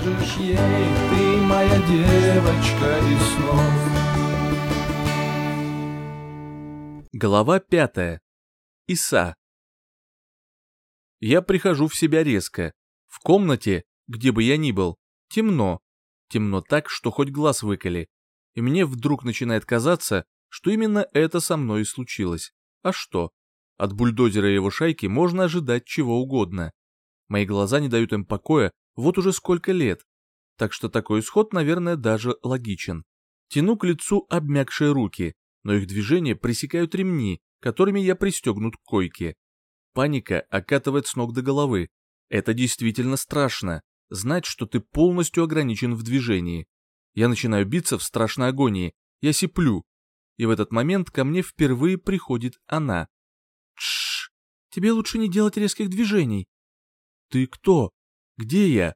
скажешь ей, ты моя девочка из снов. Глава пятая. Иса. Я прихожу в себя резко. В комнате, где бы я ни был, темно. Темно так, что хоть глаз выколи. И мне вдруг начинает казаться, что именно это со мной и случилось. А что? От бульдозера и его шайки можно ожидать чего угодно. Мои глаза не дают им покоя вот уже сколько лет. Так что такой исход, наверное, даже логичен. Тяну к лицу обмякшие руки, но их движения пресекают ремни, которыми я пристегнут к койке. Паника окатывает с ног до головы. Это действительно страшно, знать, что ты полностью ограничен в движении. Я начинаю биться в страшной агонии, я сиплю. И в этот момент ко мне впервые приходит она. Тш, тебе лучше не делать резких движений. Ты кто? Где я?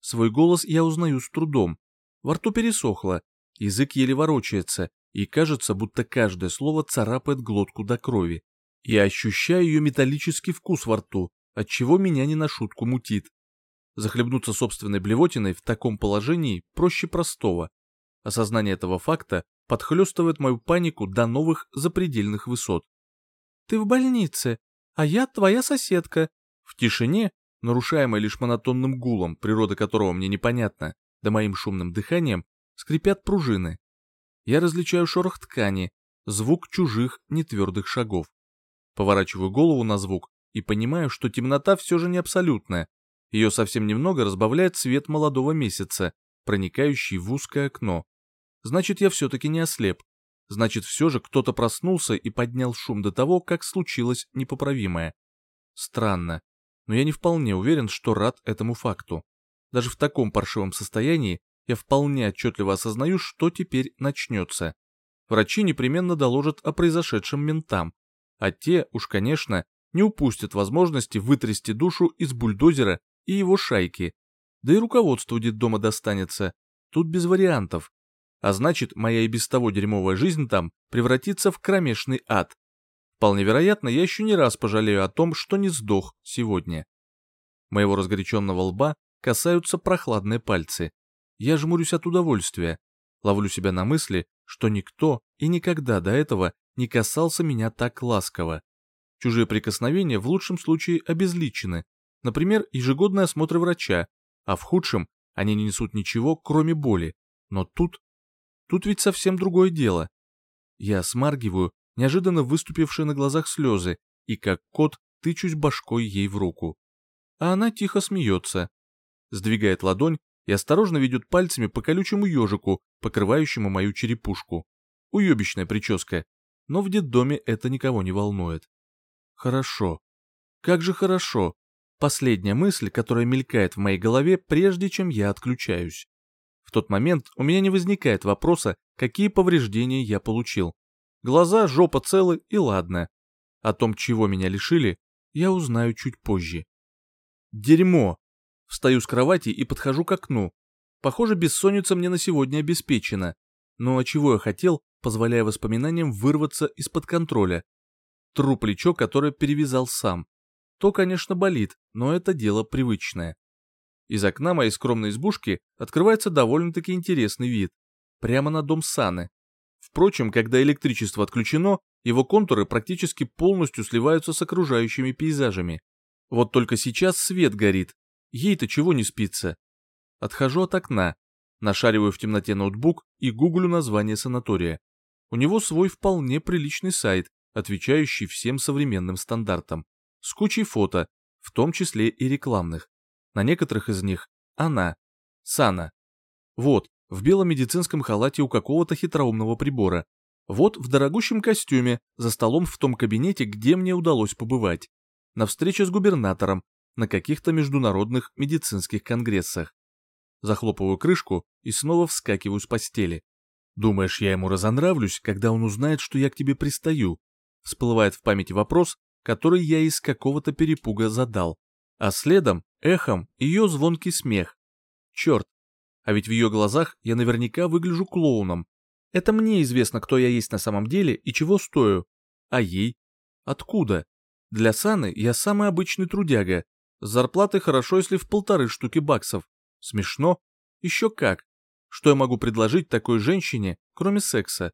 Свой голос я узнаю с трудом. Во рту пересохло, язык еле ворочается, и кажется, будто каждое слово царапает глотку до крови. Я ощущаю ее металлический вкус во рту, отчего меня не на шутку мутит. Захлебнуться собственной блевотиной в таком положении проще простого. Осознание этого факта подхлестывает мою панику до новых запредельных высот. «Ты в больнице, а я твоя соседка». В тишине, нарушаемой лишь монотонным гулом, природа которого мне непонятна, да моим шумным дыханием, скрипят пружины. Я различаю шорох ткани, звук чужих нетвердых шагов. Поворачиваю голову на звук и понимаю, что темнота все же не абсолютная. Ее совсем немного разбавляет свет молодого месяца, проникающий в узкое окно. Значит, я все-таки не ослеп. Значит, все же кто-то проснулся и поднял шум до того, как случилось непоправимое. Странно, но я не вполне уверен, что рад этому факту. Даже в таком паршивом состоянии я вполне отчетливо осознаю, что теперь начнется. Врачи непременно доложат о произошедшем ментам, а те, уж конечно, не упустят возможности вытрясти душу из бульдозера и его шайки. Да и руководству детдома достанется, тут без вариантов. А значит, моя и без того дерьмовая жизнь там превратится в кромешный ад. Вполне вероятно, я еще не раз пожалею о том, что не сдох сегодня. Моего разгоряченного лба касаются прохладные пальцы. Я жмурюсь от удовольствия, ловлю себя на мысли, что никто и никогда до этого не касался меня так ласково. Чужие прикосновения в лучшем случае обезличены, например, ежегодный осмотр врача, а в худшем они не несут ничего, кроме боли. Но тут... Тут ведь совсем другое дело. Я смаргиваю неожиданно выступившие на глазах слезы и как кот тычусь башкой ей в руку. А она тихо смеется. Сдвигает ладонь и осторожно ведет пальцами по колючему ежику, покрывающему мою черепушку. Уебищная прическа, но в детдоме это никого не волнует. Хорошо. Как же хорошо. Последняя мысль, которая мелькает в моей голове, прежде чем я отключаюсь. В тот момент у меня не возникает вопроса, какие повреждения я получил. Глаза, жопа целы и ладно. О том, чего меня лишили, я узнаю чуть позже. Дерьмо. Встаю с кровати и подхожу к окну. Похоже, бессонница мне на сегодня обеспечена. Но а чего я хотел, позволяя воспоминаниям вырваться из-под контроля? Тру плечо, которое перевязал сам. То, конечно, болит, но это дело привычное. Из окна моей скромной избушки открывается довольно-таки интересный вид. Прямо на дом Саны. Впрочем, когда электричество отключено, его контуры практически полностью сливаются с окружающими пейзажами. Вот только сейчас свет горит, Ей-то чего не спится? Отхожу от окна, нашариваю в темноте ноутбук и гуглю название санатория. У него свой вполне приличный сайт, отвечающий всем современным стандартам, с кучей фото, в том числе и рекламных. На некоторых из них она, Сана. Вот, в белом медицинском халате у какого-то хитроумного прибора. Вот в дорогущем костюме, за столом в том кабинете, где мне удалось побывать. На встрече с губернатором, на каких-то международных медицинских конгрессах. Захлопываю крышку и снова вскакиваю с постели. Думаешь, я ему разонравлюсь, когда он узнает, что я к тебе пристаю? Всплывает в памяти вопрос, который я из какого-то перепуга задал. А следом, эхом, ее звонкий смех. Черт, а ведь в ее глазах я наверняка выгляжу клоуном. Это мне известно, кто я есть на самом деле и чего стою. А ей? Откуда? Для Саны я самый обычный трудяга, с зарплатой хорошо, если в полторы штуки баксов. Смешно? Еще как. Что я могу предложить такой женщине, кроме секса?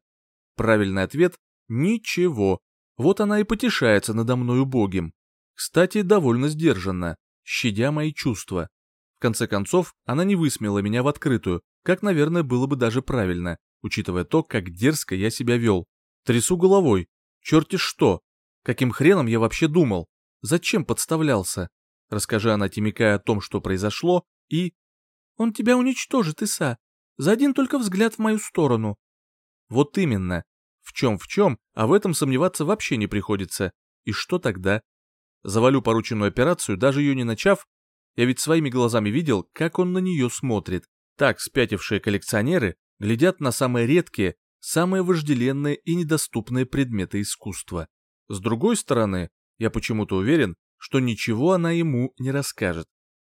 Правильный ответ – ничего. Вот она и потешается надо мной убогим. Кстати, довольно сдержанно, щадя мои чувства. В конце концов, она не высмеяла меня в открытую, как, наверное, было бы даже правильно, учитывая то, как дерзко я себя вел. Трясу головой. Черти что! Каким хреном я вообще думал? Зачем подставлялся? Расскажи она Тимикая о том, что произошло, и... Он тебя уничтожит, Иса. За один только взгляд в мою сторону. Вот именно. В чем в чем, а в этом сомневаться вообще не приходится. И что тогда? Завалю порученную операцию, даже ее не начав. Я ведь своими глазами видел, как он на нее смотрит. Так спятившие коллекционеры глядят на самые редкие, самые вожделенные и недоступные предметы искусства. С другой стороны, я почему-то уверен, что ничего она ему не расскажет.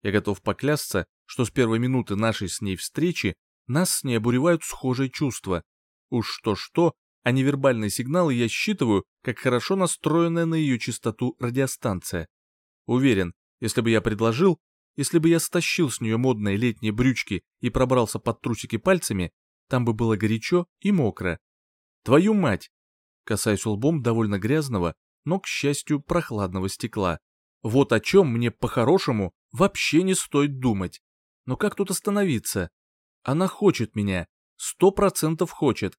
Я готов поклясться, что с первой минуты нашей с ней встречи нас с ней обуревают схожие чувства. Уж что-что, а невербальные сигналы я считываю, как хорошо настроенная на ее частоту радиостанция. Уверен, если бы я предложил, если бы я стащил с нее модные летние брючки и пробрался под трусики пальцами, там бы было горячо и мокро. Твою мать! Касаясь лбом довольно грязного, но, к счастью, прохладного стекла. Вот о чем мне по-хорошему вообще не стоит думать. Но как тут остановиться? Она хочет меня. Сто процентов хочет.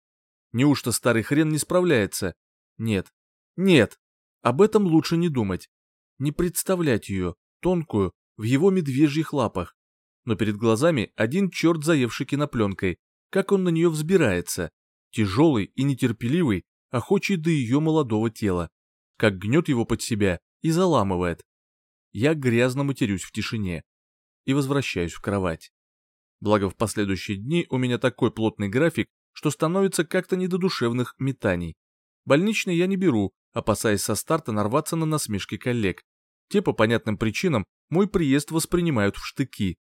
Неужто старый хрен не справляется? Нет. Нет. Об этом лучше не думать. Не представлять ее, тонкую, в его медвежьих лапах. Но перед глазами один черт заевший кинопленкой. Как он на нее взбирается. Тяжелый и нетерпеливый, охочий до ее молодого тела. Как гнет его под себя и заламывает. Я грязно матерюсь в тишине и возвращаюсь в кровать. Благо в последующие дни у меня такой плотный график, что становится как-то не до душевных метаний. Больничный я не беру, опасаясь со старта нарваться на насмешки коллег. Те по понятным причинам мой приезд воспринимают в штыки.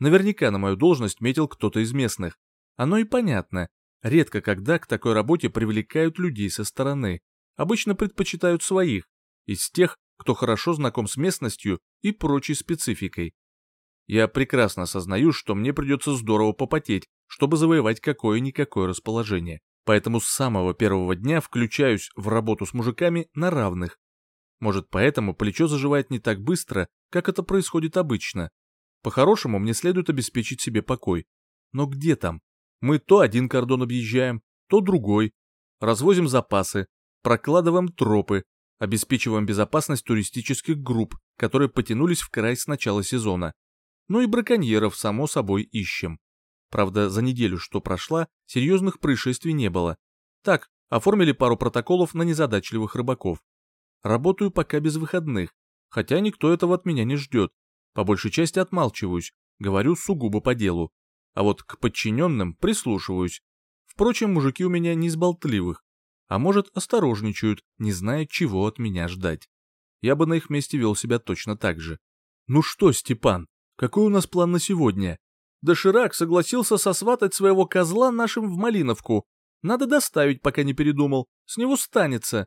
Наверняка на мою должность метил кто-то из местных. Оно и понятно. Редко когда к такой работе привлекают людей со стороны. Обычно предпочитают своих, из тех, кто хорошо знаком с местностью и прочей спецификой. Я прекрасно осознаю, что мне придется здорово попотеть, чтобы завоевать какое-никакое расположение. Поэтому с самого первого дня включаюсь в работу с мужиками на равных. Может, поэтому плечо заживает не так быстро, как это происходит обычно. По-хорошему, мне следует обеспечить себе покой. Но где там? Мы то один кордон объезжаем, то другой. Развозим запасы, прокладываем тропы, обеспечиваем безопасность туристических групп, которые потянулись в край с начала сезона. Ну и браконьеров, само собой, ищем. Правда, за неделю, что прошла, серьезных происшествий не было. Так, оформили пару протоколов на незадачливых рыбаков. Работаю пока без выходных, хотя никто этого от меня не ждет. По большей части отмалчиваюсь, говорю сугубо по делу. А вот к подчиненным прислушиваюсь. Впрочем, мужики у меня не из болтливых а может осторожничают, не зная, чего от меня ждать. Я бы на их месте вел себя точно так же. Ну что, Степан, какой у нас план на сегодня? Доширак согласился сосватать своего козла нашим в Малиновку. Надо доставить, пока не передумал, с него станется.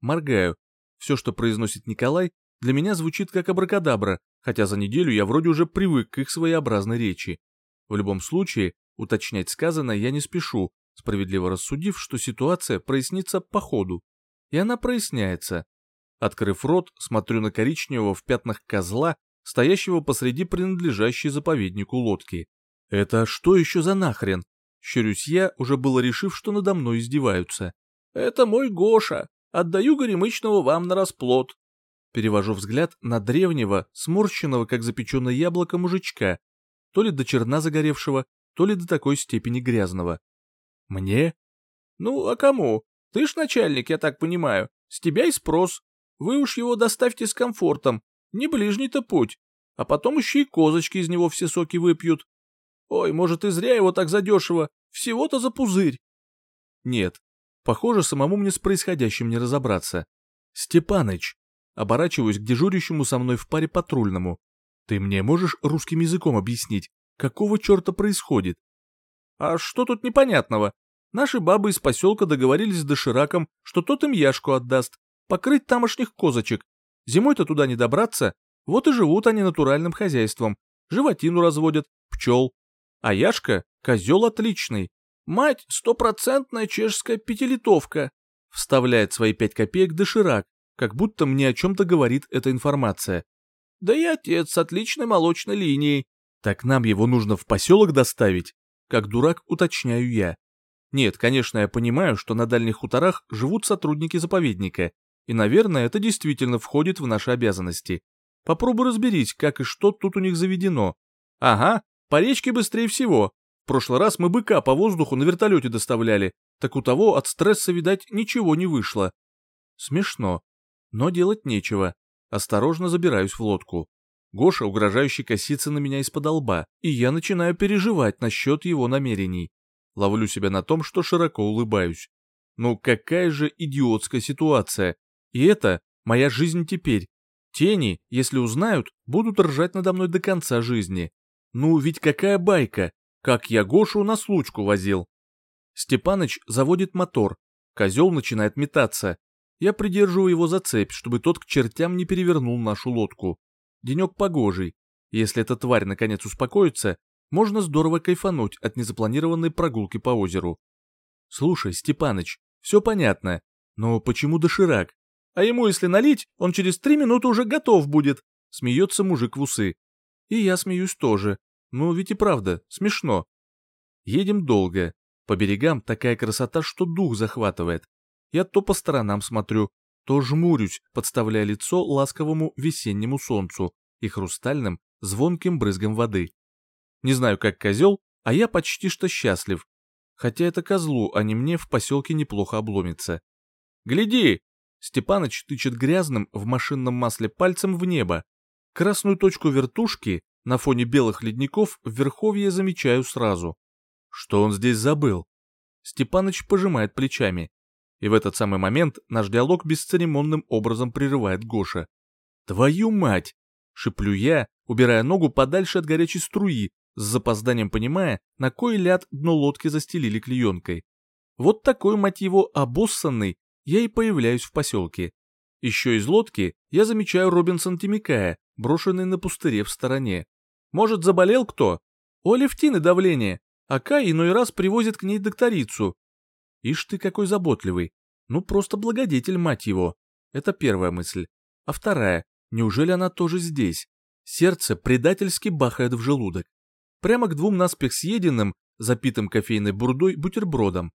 Моргаю. Все, что произносит Николай, для меня звучит как абракадабра, хотя за неделю я вроде уже привык к их своеобразной речи. В любом случае, уточнять сказанное я не спешу, справедливо рассудив, что ситуация прояснится по ходу. И она проясняется. Открыв рот, смотрю на коричневого в пятнах козла, стоящего посреди принадлежащей заповеднику лодки. Это что еще за нахрен? Щурюсь я, уже было решив, что надо мной издеваются. Это мой Гоша. Отдаю горемычного вам на расплод. Перевожу взгляд на древнего, сморщенного, как запеченное яблоко, мужичка, то ли до черна загоревшего, то ли до такой степени грязного. Мне? Ну, а кому? Ты ж начальник, я так понимаю. С тебя и спрос. Вы уж его доставьте с комфортом. Не ближний-то путь. А потом еще и козочки из него все соки выпьют. Ой, может, и зря его так задешево. Всего-то за пузырь. Нет. Похоже, самому мне с происходящим не разобраться. Степаныч. Оборачиваюсь к дежурящему со мной в паре патрульному. Ты мне можешь русским языком объяснить, какого черта происходит? А что тут непонятного? Наши бабы из поселка договорились с дошираком, что тот им яшку отдаст, покрыть тамошних козочек. Зимой-то туда не добраться, вот и живут они натуральным хозяйством. Животину разводят, пчел. А Яшка — козел отличный. Мать — стопроцентная чешская пятилитовка. Вставляет свои пять копеек доширак, как будто мне о чем-то говорит эта информация. Да и отец с отличной молочной линией. Так нам его нужно в поселок доставить? Как дурак уточняю я. Нет, конечно, я понимаю, что на дальних хуторах живут сотрудники заповедника, и, наверное, это действительно входит в наши обязанности. Попробуй разберись, как и что тут у них заведено. Ага, по речке быстрее всего. Прошлый раз мы быка по воздуху на вертолете доставляли, так у того от стресса, видать, ничего не вышло. Смешно, но делать нечего. Осторожно забираюсь в лодку. Гоша угрожающе косится на меня из-под лба, и я начинаю переживать насчет его намерений. Ловлю себя на том, что широко улыбаюсь. Ну какая же идиотская ситуация. И это моя жизнь теперь. Тени, если узнают, будут ржать надо мной до конца жизни. Ну ведь какая байка, как я Гошу на случку возил. Степаныч заводит мотор, козел начинает метаться. Я придерживаю его за цепь, чтобы тот к чертям не перевернул нашу лодку. Денек погожий. Если эта тварь наконец успокоится, можно здорово кайфануть от незапланированной прогулки по озеру. Слушай, Степаныч, все понятно, но почему доширак? А ему если налить, он через три минуты уже готов будет, смеется мужик в усы. И я смеюсь тоже. Ну ведь и правда, смешно. Едем долго. По берегам такая красота, что дух захватывает. Я то по сторонам смотрю, то жмурюсь, подставляя лицо ласковому весеннему солнцу и хрустальным, звонким брызгом воды. Не знаю, как козел, а я почти что счастлив. Хотя это козлу, а не мне в поселке неплохо обломится. «Гляди!» Степаныч тычет грязным в машинном масле пальцем в небо. Красную точку вертушки на фоне белых ледников в верховье замечаю сразу. Что он здесь забыл? Степаныч пожимает плечами. И в этот самый момент наш диалог бесцеремонным образом прерывает Гоша. «Твою мать!» — шиплю я, убирая ногу подальше от горячей струи, с запозданием понимая, на кой ляд дно лодки застелили клеенкой. Вот такой, мать его, обоссанный, я и появляюсь в поселке. Еще из лодки я замечаю Робинсон Тимикая, брошенный на пустыре в стороне. Может, заболел кто? У Алевтины давление, а Кай иной раз привозит к ней докторицу. Ишь ты какой заботливый. Ну просто благодетель, мать его. Это первая мысль. А вторая, неужели она тоже здесь? Сердце предательски бахает в желудок. Прямо к двум наспех съеденным, запитым кофейной бурдой бутербродом.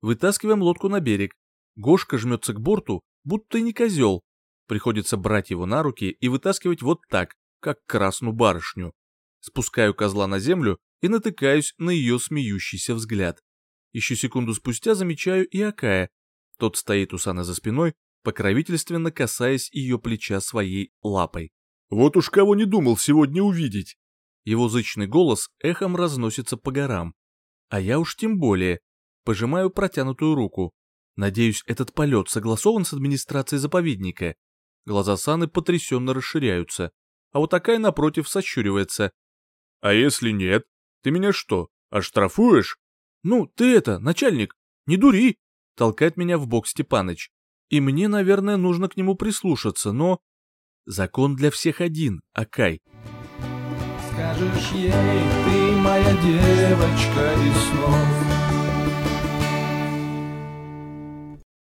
Вытаскиваем лодку на берег. Гошка жмется к борту, будто и не козел. Приходится брать его на руки и вытаскивать вот так, как красную барышню. Спускаю козла на землю и натыкаюсь на ее смеющийся взгляд. Еще секунду спустя замечаю и Акая. Тот стоит у Саны за спиной, покровительственно касаясь ее плеча своей лапой. «Вот уж кого не думал сегодня увидеть!» Его зычный голос эхом разносится по горам. А я уж тем более. Пожимаю протянутую руку. Надеюсь, этот полет согласован с администрацией заповедника. Глаза Саны потрясенно расширяются. А вот такая напротив сощуривается. «А если нет?» Ты меня что, оштрафуешь? Ну, ты это, начальник, не дури, толкает меня в бок Степаныч. И мне, наверное, нужно к нему прислушаться, но... Закон для всех один, Акай. Скажешь ей, ты моя девочка из снов,